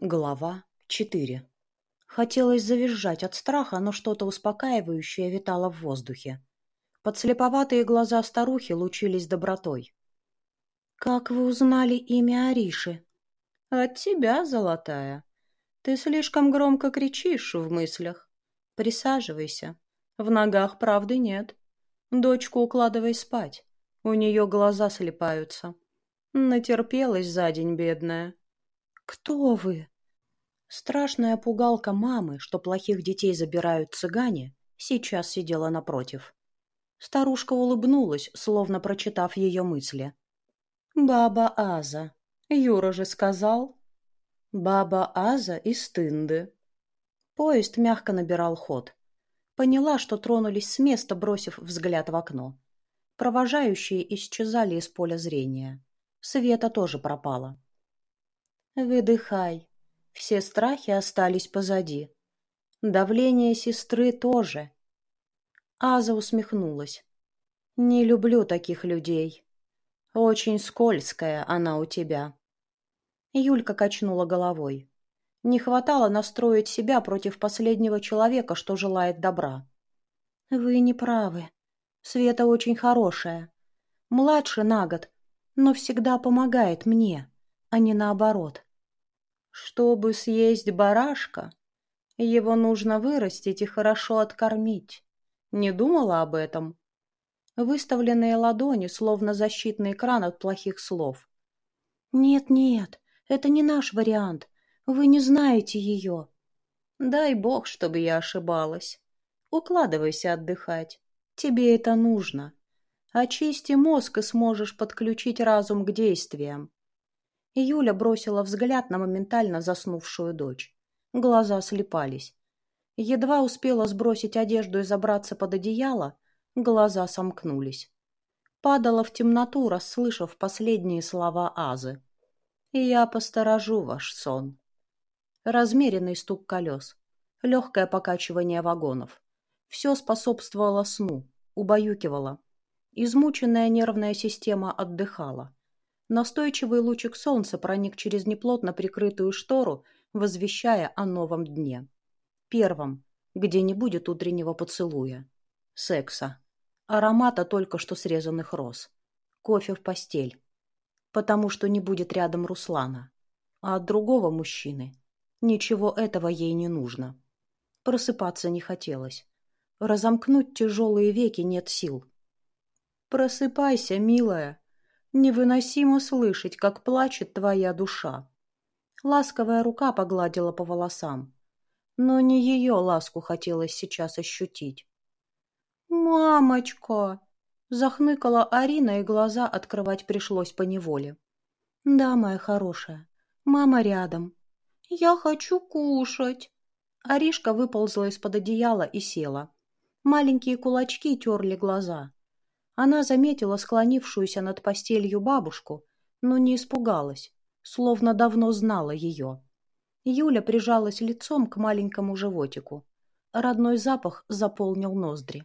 Глава 4. Хотелось завизжать от страха, но что-то успокаивающее витало в воздухе. Подслеповатые глаза старухи лучились добротой. «Как вы узнали имя Ариши?» «От тебя, золотая. Ты слишком громко кричишь в мыслях. Присаживайся. В ногах правды нет. Дочку укладывай спать. У нее глаза слепаются. Натерпелась за день, бедная. «Кто вы?» Страшная пугалка мамы, что плохих детей забирают цыгане, сейчас сидела напротив. Старушка улыбнулась, словно прочитав ее мысли. «Баба Аза. Юра же сказал». «Баба Аза из Тынды». Поезд мягко набирал ход. Поняла, что тронулись с места, бросив взгляд в окно. Провожающие исчезали из поля зрения. Света тоже пропала. Выдыхай. Все страхи остались позади. Давление сестры тоже. Аза усмехнулась. Не люблю таких людей. Очень скользкая она у тебя. Юлька качнула головой. Не хватало настроить себя против последнего человека, что желает добра. Вы не правы. Света очень хорошая. Младше на год, но всегда помогает мне, а не наоборот. Чтобы съесть барашка, его нужно вырастить и хорошо откормить. Не думала об этом? Выставленные ладони, словно защитный экран от плохих слов. «Нет-нет, это не наш вариант. Вы не знаете ее». «Дай бог, чтобы я ошибалась. Укладывайся отдыхать. Тебе это нужно. Очисти мозг и сможешь подключить разум к действиям. Юля бросила взгляд на моментально заснувшую дочь. Глаза слепались. Едва успела сбросить одежду и забраться под одеяло, глаза сомкнулись. Падала в темноту, расслышав последние слова Азы. «Я посторожу ваш сон». Размеренный стук колес, легкое покачивание вагонов. Все способствовало сну, убаюкивало. Измученная нервная система отдыхала. Настойчивый лучик солнца проник через неплотно прикрытую штору, возвещая о новом дне. Первом, где не будет утреннего поцелуя. Секса. Аромата только что срезанных роз. Кофе в постель. Потому что не будет рядом Руслана. А от другого мужчины. Ничего этого ей не нужно. Просыпаться не хотелось. Разомкнуть тяжелые веки нет сил. «Просыпайся, милая!» Невыносимо слышать, как плачет твоя душа. Ласковая рука погладила по волосам. Но не ее ласку хотелось сейчас ощутить. «Мамочка!» — захныкала Арина, и глаза открывать пришлось по неволе. «Да, моя хорошая, мама рядом. Я хочу кушать!» Аришка выползла из-под одеяла и села. Маленькие кулачки терли глаза. Она заметила склонившуюся над постелью бабушку, но не испугалась, словно давно знала ее. Юля прижалась лицом к маленькому животику. Родной запах заполнил ноздри.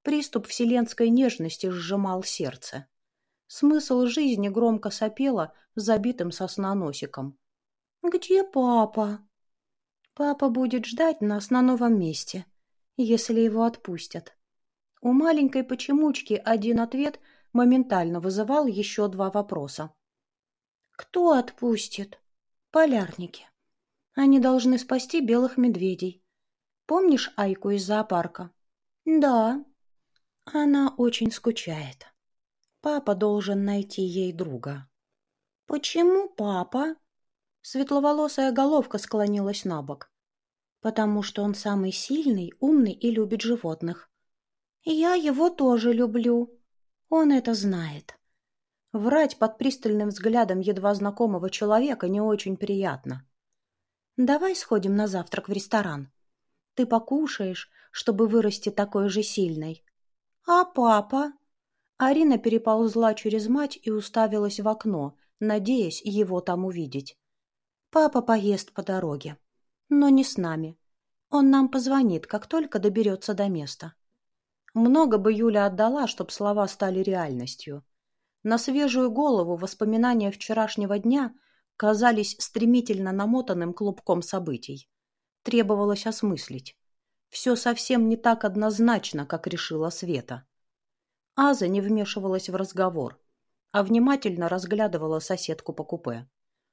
Приступ вселенской нежности сжимал сердце. Смысл жизни громко сопела забитым сосноносиком. «Где папа?» «Папа будет ждать нас на новом месте, если его отпустят», у маленькой почемучки один ответ моментально вызывал еще два вопроса. «Кто отпустит?» «Полярники. Они должны спасти белых медведей. Помнишь Айку из зоопарка?» «Да». Она очень скучает. Папа должен найти ей друга. «Почему папа?» Светловолосая головка склонилась на бок. «Потому что он самый сильный, умный и любит животных. Я его тоже люблю. Он это знает. Врать под пристальным взглядом едва знакомого человека не очень приятно. Давай сходим на завтрак в ресторан. Ты покушаешь, чтобы вырасти такой же сильной. А папа? Арина переползла через мать и уставилась в окно, надеясь его там увидеть. Папа поест по дороге. Но не с нами. Он нам позвонит, как только доберется до места. Много бы Юля отдала, чтоб слова стали реальностью. На свежую голову воспоминания вчерашнего дня казались стремительно намотанным клубком событий. Требовалось осмыслить. Все совсем не так однозначно, как решила Света. Аза не вмешивалась в разговор, а внимательно разглядывала соседку по купе.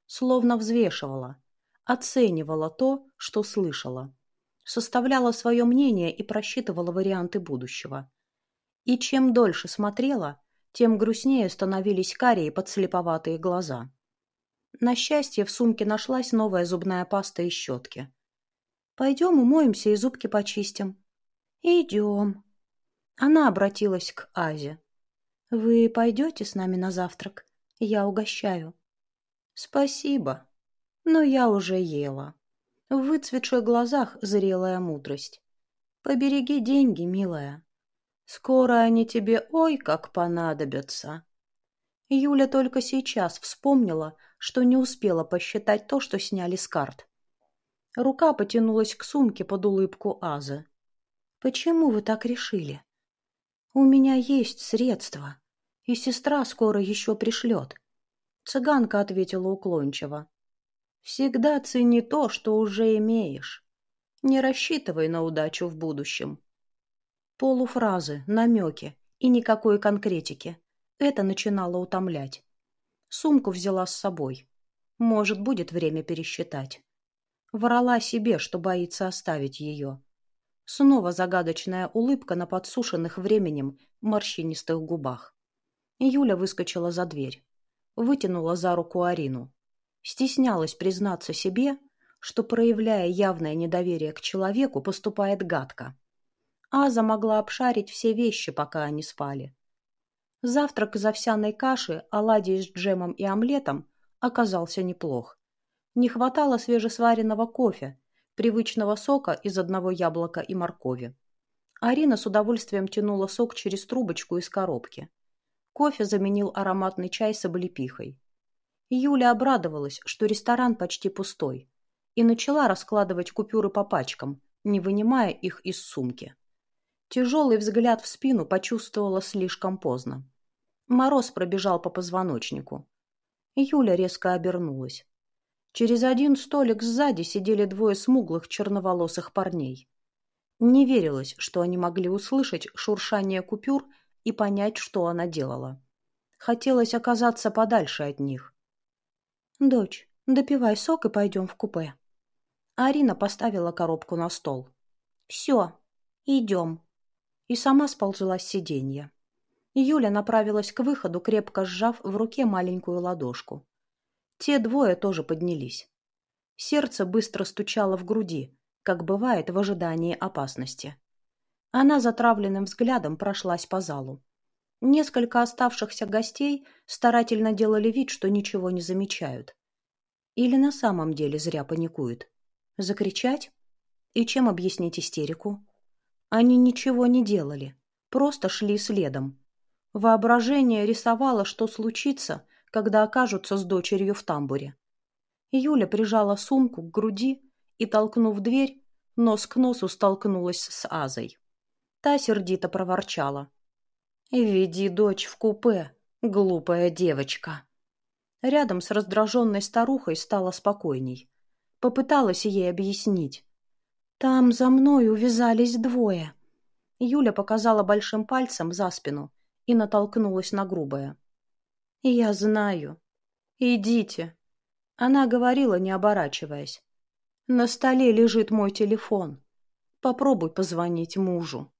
Словно взвешивала, оценивала то, что слышала. Составляла свое мнение и просчитывала варианты будущего. И чем дольше смотрела, тем грустнее становились карие подслеповатые глаза. На счастье, в сумке нашлась новая зубная паста и щетки. «Пойдем умоемся и зубки почистим». «Идем». Она обратилась к Азе. «Вы пойдете с нами на завтрак? Я угощаю». «Спасибо, но я уже ела». В выцветших глазах зрелая мудрость. «Побереги деньги, милая. Скоро они тебе ой как понадобятся». Юля только сейчас вспомнила, что не успела посчитать то, что сняли с карт. Рука потянулась к сумке под улыбку Азы. «Почему вы так решили?» «У меня есть средства, и сестра скоро еще пришлет». Цыганка ответила уклончиво. «Всегда цени то, что уже имеешь. Не рассчитывай на удачу в будущем». Полуфразы, намеки и никакой конкретики. Это начинало утомлять. Сумку взяла с собой. Может, будет время пересчитать. Врала себе, что боится оставить ее. Снова загадочная улыбка на подсушенных временем морщинистых губах. Юля выскочила за дверь. Вытянула за руку Арину. Стеснялась признаться себе, что, проявляя явное недоверие к человеку, поступает гадко. Аза могла обшарить все вещи, пока они спали. Завтрак из овсяной каши, оладьи с джемом и омлетом оказался неплох. Не хватало свежесваренного кофе, привычного сока из одного яблока и моркови. Арина с удовольствием тянула сок через трубочку из коробки. Кофе заменил ароматный чай с облепихой. Юля обрадовалась, что ресторан почти пустой, и начала раскладывать купюры по пачкам, не вынимая их из сумки. Тяжелый взгляд в спину почувствовала слишком поздно. Мороз пробежал по позвоночнику. Юля резко обернулась. Через один столик сзади сидели двое смуглых черноволосых парней. Не верилось, что они могли услышать шуршание купюр и понять, что она делала. Хотелось оказаться подальше от них. «Дочь, допивай сок и пойдем в купе». Арина поставила коробку на стол. «Все, идем» и сама сползла с сиденья. Юля направилась к выходу, крепко сжав в руке маленькую ладошку. Те двое тоже поднялись. Сердце быстро стучало в груди, как бывает в ожидании опасности. Она затравленным взглядом прошлась по залу. Несколько оставшихся гостей старательно делали вид, что ничего не замечают. Или на самом деле зря паникуют. Закричать? И чем объяснить истерику? Они ничего не делали, просто шли следом. Воображение рисовало, что случится, когда окажутся с дочерью в тамбуре. Юля прижала сумку к груди и, толкнув дверь, нос к носу столкнулась с Азой. Та сердито проворчала. «Веди дочь в купе, глупая девочка». Рядом с раздраженной старухой стало спокойней. Попыталась ей объяснить. Там за мной увязались двое. Юля показала большим пальцем за спину и натолкнулась на грубое. «Я знаю. Идите». Она говорила, не оборачиваясь. «На столе лежит мой телефон. Попробуй позвонить мужу».